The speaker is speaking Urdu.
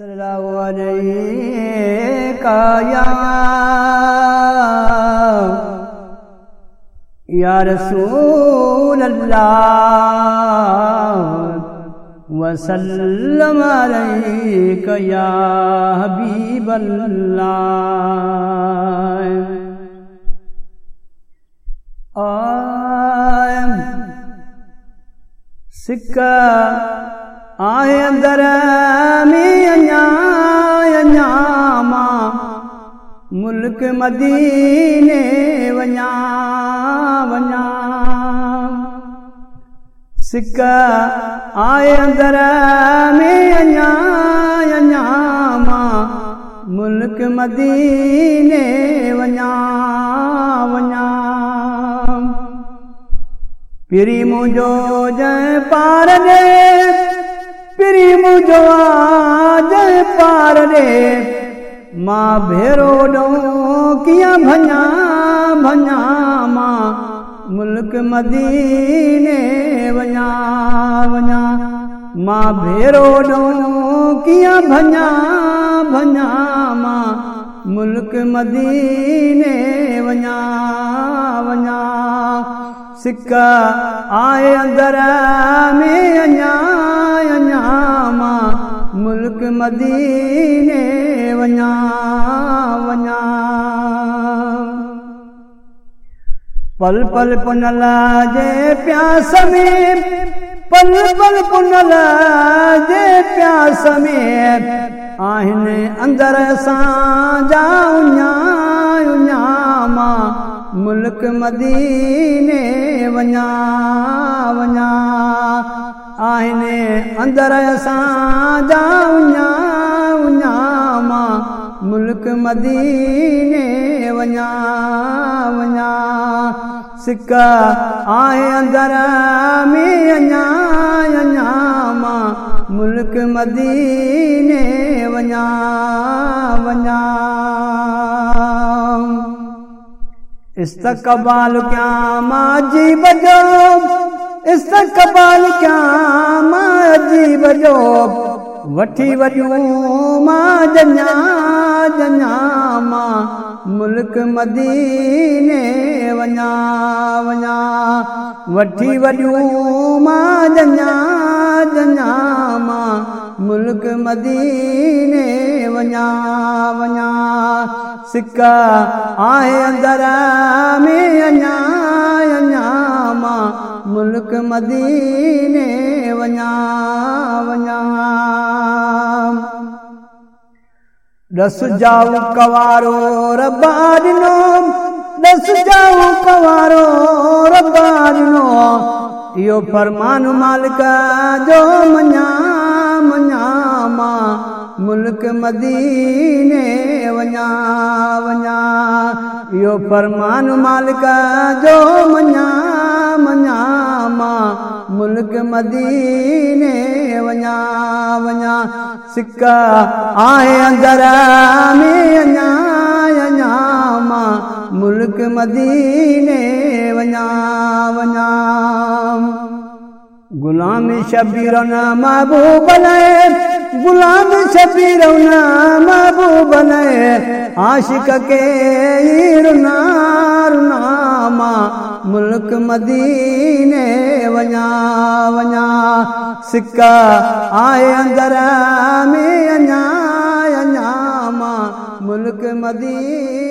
صلی اللہ علیہ کا یا یا رسول اللہ، وسلم علیک یا حبیب اللہ۔ آئے، سکہ آئے اندر میں انیا انیا ماں ملک مدینے ونیا ونیا۔ سکہ آئے اندر میں انیا انیا ماں ملک مدینے ونیا ونیا۔ پری مجھو جے پار دے پری مجھو جے پار دے ماں بھیرو ڈو کیا بھنیا بھنیا ماں ملک مدینے ونیا ونیا ماں بھیرو ڈو کیا بھنیا بھنیا ماں ملک مدینے ونیا ونیا سکہ آئے اندر میں انیا ملک مدینے ونیا ونیا پل پل پنل جے پیاس میں، پل پل پنل جے پیاس میں۔ آہن اندر سان جا انیا انیا ماں۔ ملک مدینے ونیا ونیا آہن اندر اساں جا ونیا ونیا ماں ملک مدینے ونیا ونیا سکہ آئے اندر میں انیا انیا ماں ملک مدینے ونیا ونیا استقبال کیا ماں جی بجو استقبال کیا ماں جی بجو وٹھی وجوں ماں جنیا جنیا ماں، ملک مدینے، ونیا ونیا۔ وٹھی وجوں ماں جنیا جنیا ماں، ملک مدینے، ونیا ونیا۔ سکہ آئے اندر ملک مدینے ونیا ونیا دس جاؤ کوارو ربا ڈنو دس جاؤ کوارو ربا ڈنو یہ فرمان مالک جو منیا منیا ماں ملک مدینے ونیا ونیا یہ فرمان مالک جو منیا ملک مدینے ونیا ونیا سکہ آئے اندر میں انیا انیا ماں ملک مدینے ونیا ونیا غلام شبیر محبوب بنائے غلام شبیر محبوب بنائے عاشق کے رنا رنا ماں ملک مدینے ونیا ونیا سکہ آئے اندر میں انیا انیا ماں ملک مدینے